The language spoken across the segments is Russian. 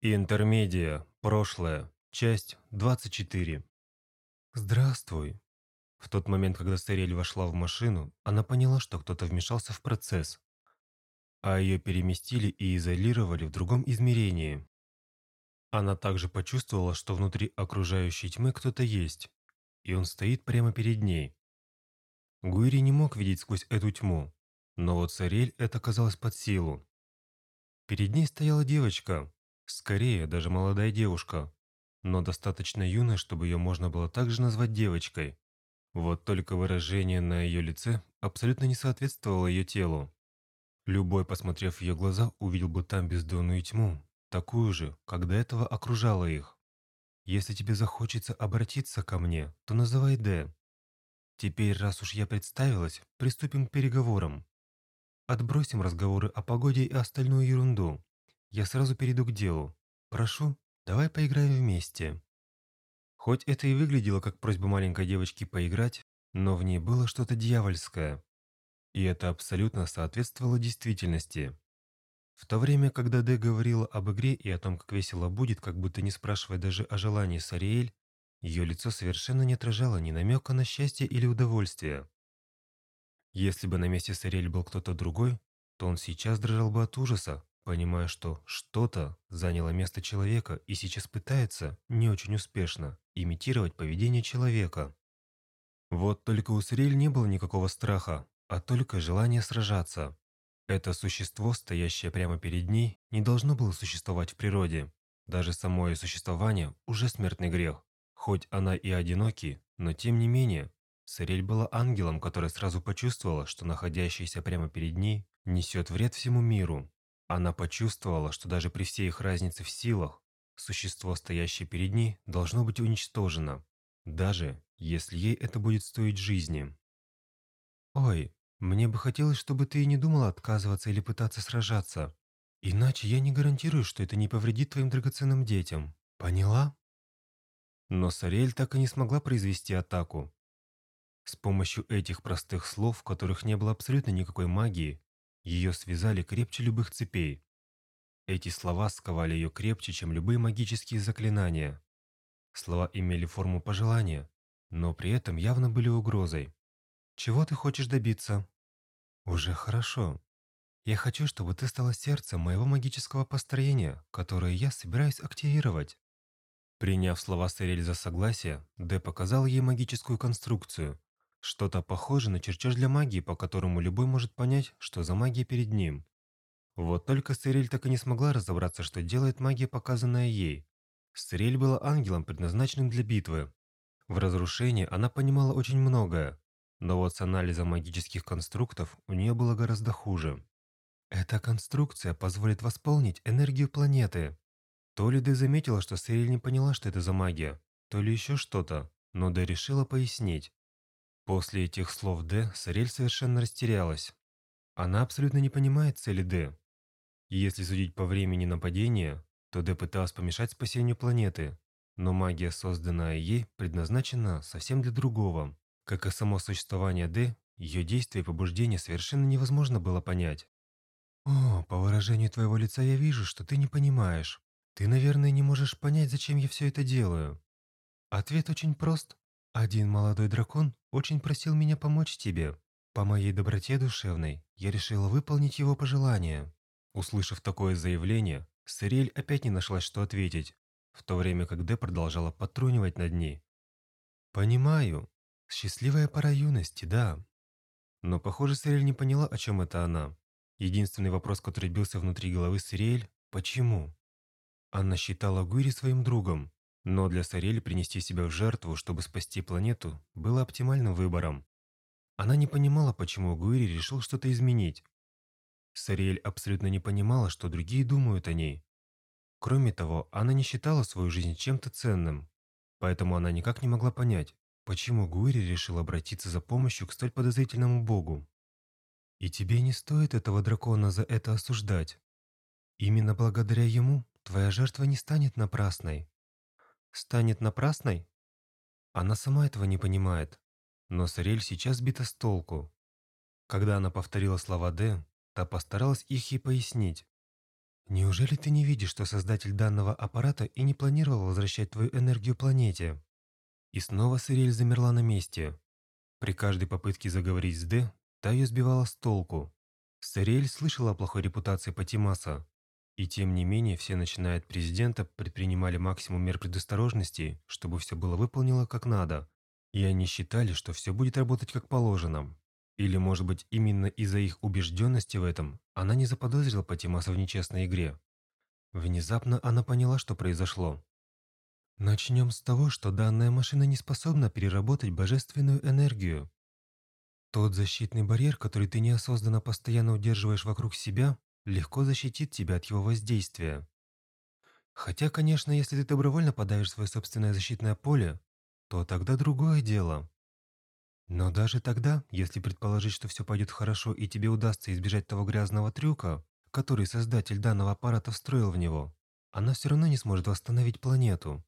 Интермедия. Прошлое. Часть 24. Здравствуй. В тот момент, когда Стерель вошла в машину, она поняла, что кто-то вмешался в процесс, а ее переместили и изолировали в другом измерении. Она также почувствовала, что внутри окружающей тьмы кто-то есть, и он стоит прямо перед ней. Гуири не мог видеть сквозь эту тьму, но вот Сарель это казалось под силу. Перед ней стояла девочка, Скорее, даже молодая девушка, но достаточно юная, чтобы ее можно было также назвать девочкой. Вот только выражение на ее лице абсолютно не соответствовало ее телу. Любой, посмотрев ее глаза, увидел бы там бездонную тьму, такую же, как до этого окружала их. Если тебе захочется обратиться ко мне, то называй Д. Теперь, раз уж я представилась, приступим к переговорам. Отбросим разговоры о погоде и остальную ерунду. Я сразу перейду к делу. Прошу, давай поиграем вместе. Хоть это и выглядело как просьба маленькой девочки поиграть, но в ней было что-то дьявольское. И это абсолютно соответствовало действительности. В то время, когда Дэ говорила об игре и о том, как весело будет, как будто не спрашивая даже о желании Сариэль, ее лицо совершенно не отражало ни намека на счастье или удовольствие. Если бы на месте Сариэль был кто-то другой, то он сейчас дрожал бы от ужаса, понимая, что что-то заняло место человека и сейчас пытается, не очень успешно, имитировать поведение человека. Вот только у Сирель не было никакого страха, а только желание сражаться. Это существо, стоящее прямо перед ней, не должно было существовать в природе. Даже само ее существование – уже смертный грех. Хоть она и одиноки, но тем не менее, Сирель была ангелом, которая сразу почувствовала, что находящийся прямо перед ней несет вред всему миру. Она почувствовала, что даже при всей их разнице в силах, существо, стоящее перед ней, должно быть уничтожено, даже если ей это будет стоить жизни. «Ой, мне бы хотелось, чтобы ты не думала отказываться или пытаться сражаться. Иначе я не гарантирую, что это не повредит твоим драгоценным детям. Поняла?» Но Сарель так и не смогла произвести атаку. С помощью этих простых слов, в которых не было абсолютно никакой магии, ее связали крепче любых цепей. Эти слова сковали ее крепче, чем любые магические заклинания. Слова имели форму пожелания, но при этом явно были угрозой. «Чего ты хочешь добиться?» «Уже хорошо. Я хочу, чтобы ты стала сердцем моего магического построения, которое я собираюсь активировать». Приняв слова Сарель за согласие, Д показал ей магическую конструкцию, что-то похожее на чертеж для магии, по которому любой может понять, что за магия перед ним. Вот только Сирель так и не смогла разобраться, что делает магия, показанная ей. Сирель была ангелом, предназначенным для битвы. В разрушении она понимала очень многое, но вот с анализом магических конструктов у нее было гораздо хуже. Эта конструкция позволит восполнить энергию планеты. То ли Дэ заметила, что Сирель не поняла, что это за магия, то ли еще что-то, но Дэ решила пояснить. После этих слов Д Сарель совершенно растерялась. Она абсолютно не понимает цели Д. если судить по времени нападения, то Д пыталась помешать спасению планеты, но магия, созданная ей, предназначена совсем для другого. Как и само существование Д, ее действия и побуждения совершенно невозможно было понять. «О, по выражению твоего лица я вижу, что ты не понимаешь. Ты, наверное, не можешь понять, зачем я все это делаю». Ответ очень прост. Один молодой дракон очень просил меня помочь тебе. По моей доброте душевной я решила выполнить его пожелание». Услышав такое заявление, Сырель опять не нашлась, что ответить, в то время как Дэ продолжала потрунивать над ней. «Понимаю. Счастливая пора юности, да». Но, похоже, Сырель не поняла, о чем это она. Единственный вопрос, который бился внутри головы Сырель – почему? Она считала Гури своим другом, но для Сарели принести себя в жертву, чтобы спасти планету, было оптимальным выбором. Она не понимала, почему Гуири решил что-то изменить. Сариэль абсолютно не понимала, что другие думают о ней. Кроме того, она не считала свою жизнь чем-то ценным, поэтому она никак не могла понять, почему Гуири решил обратиться за помощью к столь подозрительному богу. И тебе не стоит этого дракона за это осуждать. Именно благодаря ему твоя жертва не станет напрасной станет напрасной? Она сама этого не понимает, но Сарель сейчас сбита с толку. Когда она повторила слова Д, та постаралась их ей пояснить. Неужели ты не видишь, что создатель данного аппарата и не планировал возвращать твою энергию планете? И снова Сырель замерла на месте. При каждой попытке заговорить с Д, та ее сбивала с толку. Сырель слышала о плохой репутации Патимаса. И тем не менее, все, начиная от президента, предпринимали максимум мер предосторожности, чтобы все было выполнено как надо. И они считали, что все будет работать как положено. Или, может быть, именно из-за их убежденности в этом она не заподозрила Патимаса в нечестной игре. Внезапно она поняла, что произошло. Начнем с того, что данная машина не способна переработать божественную энергию. Тот защитный барьер, который ты неосознанно постоянно удерживаешь вокруг себя, легко защитит тебя от его воздействия. Хотя, конечно, если ты добровольно подавишь свое собственное защитное поле, то тогда другое дело. Но даже тогда, если предположить, что все пойдет хорошо и тебе удастся избежать того грязного трюка, который создатель данного аппарата встроил в него, она все равно не сможет восстановить планету.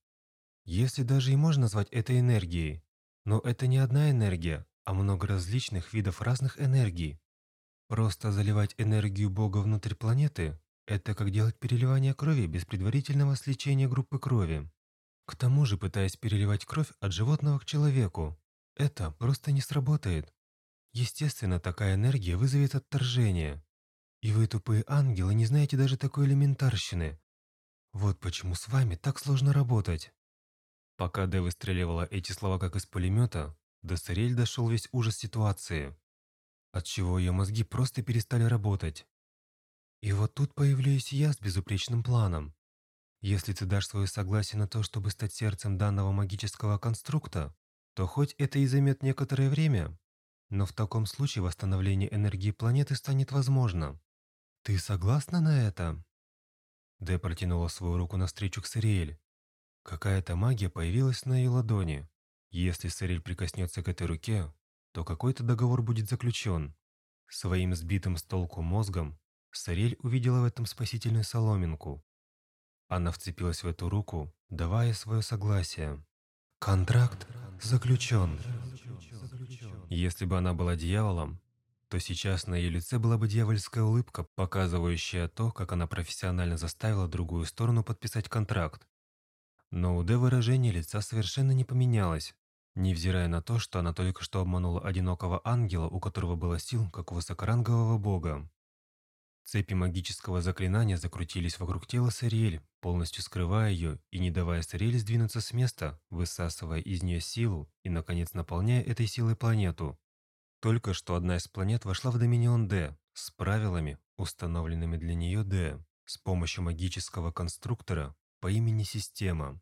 Если даже и можно назвать это энергией, но это не одна энергия, а много различных видов разных энергий. Просто заливать энергию Бога внутрь планеты – это как делать переливание крови без предварительного сличения группы крови. К тому же, пытаясь переливать кровь от животного к человеку, это просто не сработает. Естественно, такая энергия вызовет отторжение. И вы, тупые ангелы, не знаете даже такой элементарщины. Вот почему с вами так сложно работать. Пока Дэ выстреливала эти слова как из пулемета, до Сарель дошел весь ужас ситуации, отчего ее мозги просто перестали работать. И вот тут появляюсь я с безупречным планом. Если ты дашь свое согласие на то, чтобы стать сердцем данного магического конструкта, то хоть это и займет некоторое время, но в таком случае восстановление энергии планеты станет возможно. Ты согласна на это? Дэ протянула свою руку навстречу к Сириэль. Какая-то магия появилась на ее ладони. Если Сириль прикоснется к этой руке, то какой-то договор будет заключен. Своим сбитым с толку мозгом Сарель увидела в этом спасительную соломинку. Она вцепилась в эту руку, давая свое согласие. Контракт заключен. Если бы она была дьяволом, то сейчас на ее лице была бы дьявольская улыбка, показывающая то, как она профессионально заставила другую сторону подписать контракт. Но у Д выражение лица совершенно не поменялось, невзирая на то, что она только что обманула одинокого ангела, у которого было сил, как у высокорангового бога. Цепи магического заклинания закрутились вокруг тела Сариэль, полностью скрывая ее и не давая Сариэль сдвинуться с места, высасывая из нее силу и, наконец, наполняя этой силой планету. Только что одна из планет вошла в Доминион Д с правилами, установленными для нее Д, с помощью магического конструктора по имени Система.